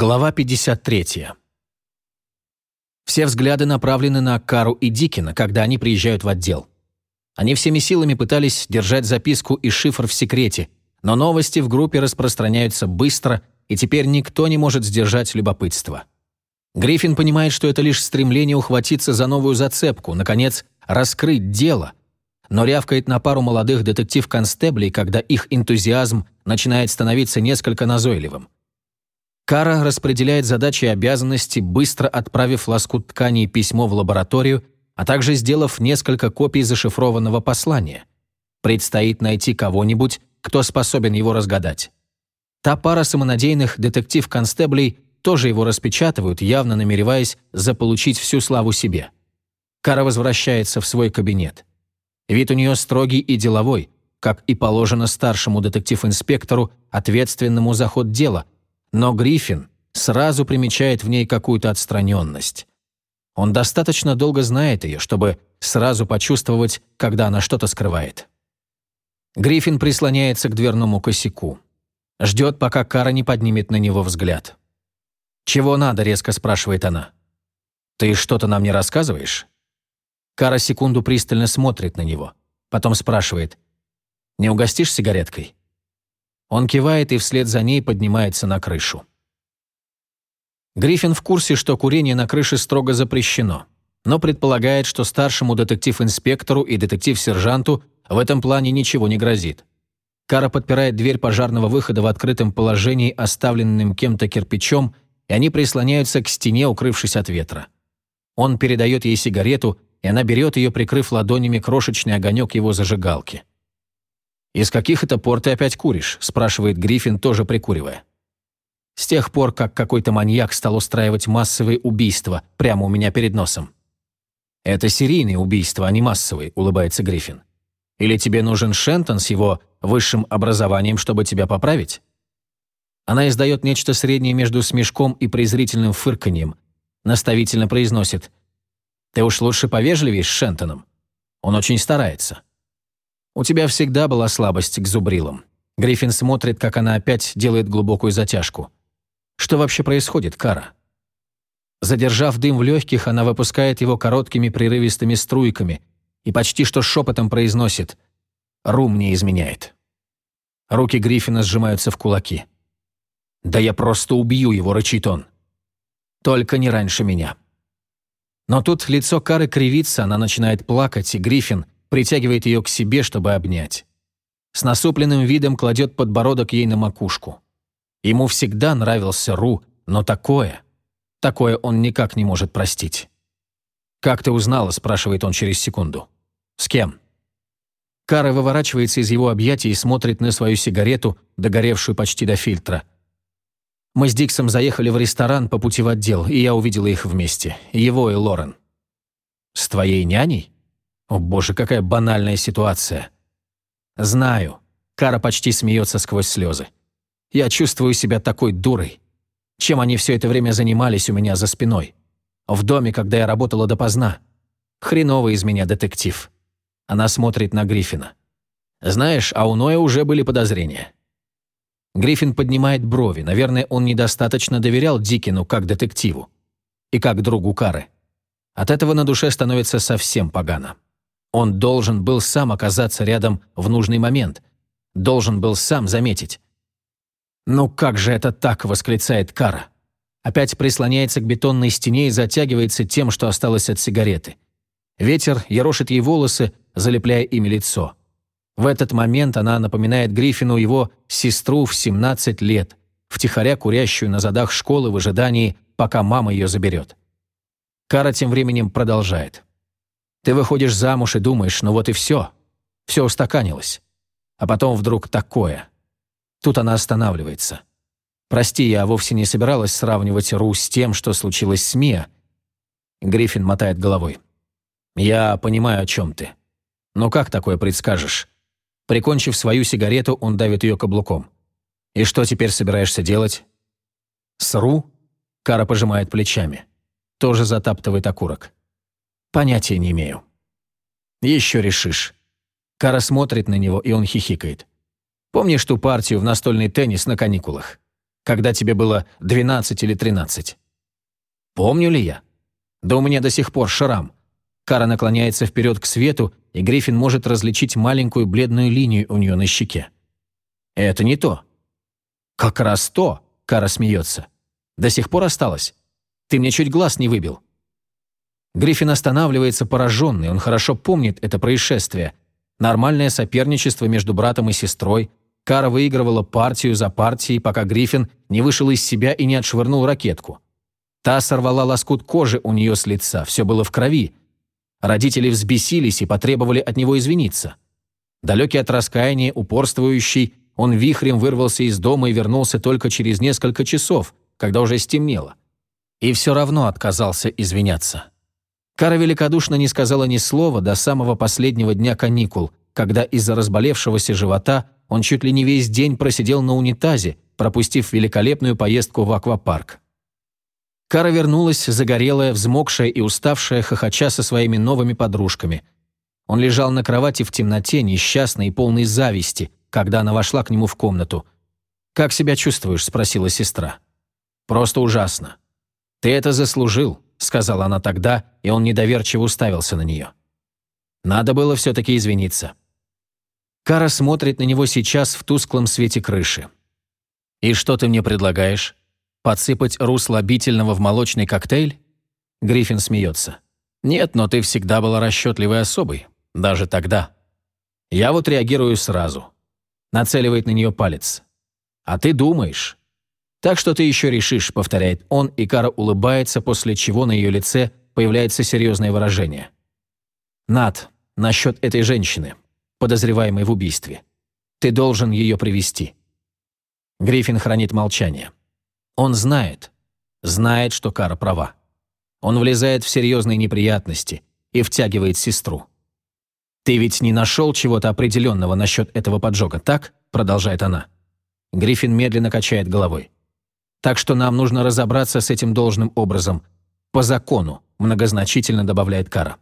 Глава 53. Все взгляды направлены на Кару и Дикина, когда они приезжают в отдел. Они всеми силами пытались держать записку и шифр в секрете, но новости в группе распространяются быстро, и теперь никто не может сдержать любопытство. Гриффин понимает, что это лишь стремление ухватиться за новую зацепку, наконец, раскрыть дело, но рявкает на пару молодых детектив-констеблей, когда их энтузиазм начинает становиться несколько назойливым. Кара распределяет задачи и обязанности, быстро отправив лоскут ткани и письмо в лабораторию, а также сделав несколько копий зашифрованного послания. Предстоит найти кого-нибудь, кто способен его разгадать. Та пара самонадеянных детектив-констеблей тоже его распечатывают, явно намереваясь заполучить всю славу себе. Кара возвращается в свой кабинет. Вид у нее строгий и деловой, как и положено старшему детектив-инспектору, ответственному за ход дела – но Гриффин сразу примечает в ней какую-то отстраненность. Он достаточно долго знает ее, чтобы сразу почувствовать, когда она что-то скрывает. Гриффин прислоняется к дверному косяку. Ждет, пока Кара не поднимет на него взгляд. «Чего надо?» – резко спрашивает она. «Ты что-то нам не рассказываешь?» Кара секунду пристально смотрит на него. Потом спрашивает. «Не угостишь сигареткой?» Он кивает и вслед за ней поднимается на крышу. Гриффин в курсе, что курение на крыше строго запрещено, но предполагает, что старшему детектив-инспектору и детектив-сержанту в этом плане ничего не грозит. Кара подпирает дверь пожарного выхода в открытом положении, оставленным кем-то кирпичом, и они прислоняются к стене, укрывшись от ветра. Он передает ей сигарету, и она берет ее, прикрыв ладонями крошечный огонек его зажигалки. «Из каких это пор ты опять куришь?» – спрашивает Гриффин, тоже прикуривая. «С тех пор, как какой-то маньяк стал устраивать массовые убийства прямо у меня перед носом». «Это серийные убийства, а не массовые», – улыбается Гриффин. «Или тебе нужен Шентон с его высшим образованием, чтобы тебя поправить?» Она издает нечто среднее между смешком и презрительным фырканьем. Наставительно произносит. «Ты уж лучше повежливее с Шентоном. Он очень старается». У тебя всегда была слабость к зубрилам. Гриффин смотрит, как она опять делает глубокую затяжку. Что вообще происходит, Кара? Задержав дым в легких, она выпускает его короткими прерывистыми струйками и почти что шепотом произносит «Рум не изменяет». Руки Гриффина сжимаются в кулаки. «Да я просто убью его», — рычит он. «Только не раньше меня». Но тут лицо Кары кривится, она начинает плакать, и Гриффин — притягивает ее к себе, чтобы обнять. С насупленным видом кладет подбородок ей на макушку. Ему всегда нравился Ру, но такое, такое он никак не может простить. «Как ты узнала?» – спрашивает он через секунду. «С кем?» Кара выворачивается из его объятий и смотрит на свою сигарету, догоревшую почти до фильтра. Мы с Диксом заехали в ресторан по пути в отдел, и я увидела их вместе, его и Лорен. «С твоей няней?» О боже, какая банальная ситуация. Знаю. Кара почти смеется сквозь слезы. Я чувствую себя такой дурой. Чем они все это время занимались у меня за спиной? В доме, когда я работала допоздна. Хреновый из меня детектив. Она смотрит на Гриффина. Знаешь, а у Ноя уже были подозрения. Гриффин поднимает брови. Наверное, он недостаточно доверял Дикину как детективу. И как другу Кары. От этого на душе становится совсем погано. Он должен был сам оказаться рядом в нужный момент. Должен был сам заметить. «Ну как же это так?» – восклицает Кара. Опять прислоняется к бетонной стене и затягивается тем, что осталось от сигареты. Ветер ерошит ей волосы, залепляя ими лицо. В этот момент она напоминает Гриффину его сестру в 17 лет, втихаря курящую на задах школы в ожидании, пока мама ее заберет. Кара тем временем продолжает. Ты выходишь замуж и думаешь, ну вот и все. Все устаканилось. А потом вдруг такое. Тут она останавливается. Прости, я вовсе не собиралась сравнивать Ру с тем, что случилось с Мия. Гриффин мотает головой. Я понимаю, о чем ты. Но как такое предскажешь? Прикончив свою сигарету, он давит ее каблуком. И что теперь собираешься делать? С Ру? Кара пожимает плечами. Тоже затаптывает окурок. Понятия не имею. Еще решишь. Кара смотрит на него, и он хихикает. Помнишь ту партию в настольный теннис на каникулах? когда тебе было 12 или 13. Помню ли я? Да у меня до сих пор шрам. Кара наклоняется вперед к свету, и Гриффин может различить маленькую бледную линию у нее на щеке. Это не то. Как раз то, Кара смеется. До сих пор осталось. Ты мне чуть глаз не выбил. Гриффин останавливается пораженный, он хорошо помнит это происшествие. Нормальное соперничество между братом и сестрой. Кара выигрывала партию за партией, пока Гриффин не вышел из себя и не отшвырнул ракетку. Та сорвала лоскут кожи у нее с лица, все было в крови. Родители взбесились и потребовали от него извиниться. Далекий от раскаяния, упорствующий, он вихрем вырвался из дома и вернулся только через несколько часов, когда уже стемнело. И все равно отказался извиняться. Кара великодушно не сказала ни слова до самого последнего дня каникул, когда из-за разболевшегося живота он чуть ли не весь день просидел на унитазе, пропустив великолепную поездку в аквапарк. Кара вернулась, загорелая, взмокшая и уставшая, хохоча со своими новыми подружками. Он лежал на кровати в темноте, несчастный и полный зависти, когда она вошла к нему в комнату. «Как себя чувствуешь?» – спросила сестра. «Просто ужасно. Ты это заслужил сказала она тогда, и он недоверчиво уставился на нее. Надо было все-таки извиниться. Кара смотрит на него сейчас в тусклом свете крыши. «И что ты мне предлагаешь? Подсыпать русло обительного в молочный коктейль?» Гриффин смеется. «Нет, но ты всегда была расчетливой особой. Даже тогда. Я вот реагирую сразу». Нацеливает на нее палец. «А ты думаешь. «Так что ты еще решишь», — повторяет он, и Кара улыбается, после чего на ее лице появляется серьезное выражение. «Над, насчет этой женщины, подозреваемой в убийстве. Ты должен ее привести. Гриффин хранит молчание. Он знает, знает, что Кара права. Он влезает в серьезные неприятности и втягивает сестру. «Ты ведь не нашел чего-то определенного насчет этого поджога, так?» – продолжает она. Гриффин медленно качает головой. Так что нам нужно разобраться с этим должным образом. По закону, многозначительно добавляет Кара.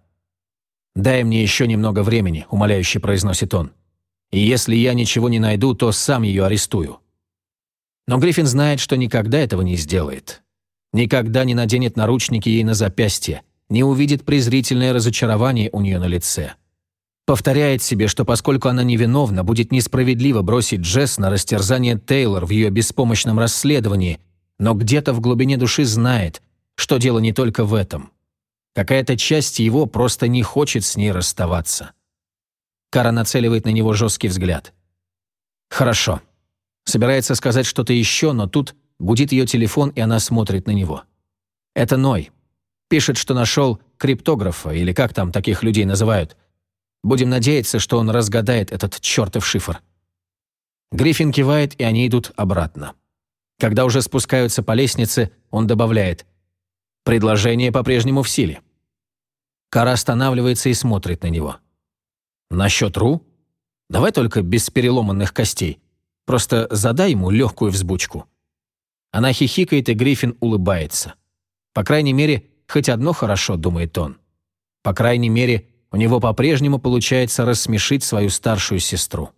«Дай мне еще немного времени», – умоляюще произносит он. «И если я ничего не найду, то сам ее арестую». Но Гриффин знает, что никогда этого не сделает. Никогда не наденет наручники ей на запястье, не увидит презрительное разочарование у нее на лице. Повторяет себе, что поскольку она невиновна, будет несправедливо бросить Джесс на растерзание Тейлор в ее беспомощном расследовании, но где-то в глубине души знает, что дело не только в этом. Какая-то часть его просто не хочет с ней расставаться. Кара нацеливает на него жесткий взгляд. «Хорошо». Собирается сказать что-то еще, но тут гудит ее телефон, и она смотрит на него. Это Ной. Пишет, что нашел криптографа, или как там таких людей называют. Будем надеяться, что он разгадает этот чертов шифр. Гриффин кивает, и они идут обратно. Когда уже спускаются по лестнице, он добавляет «Предложение по-прежнему в силе». Кара останавливается и смотрит на него. «Насчет Ру? Давай только без переломанных костей. Просто задай ему легкую взбучку». Она хихикает, и Гриффин улыбается. По крайней мере, хоть одно хорошо, думает он. По крайней мере, у него по-прежнему получается рассмешить свою старшую сестру.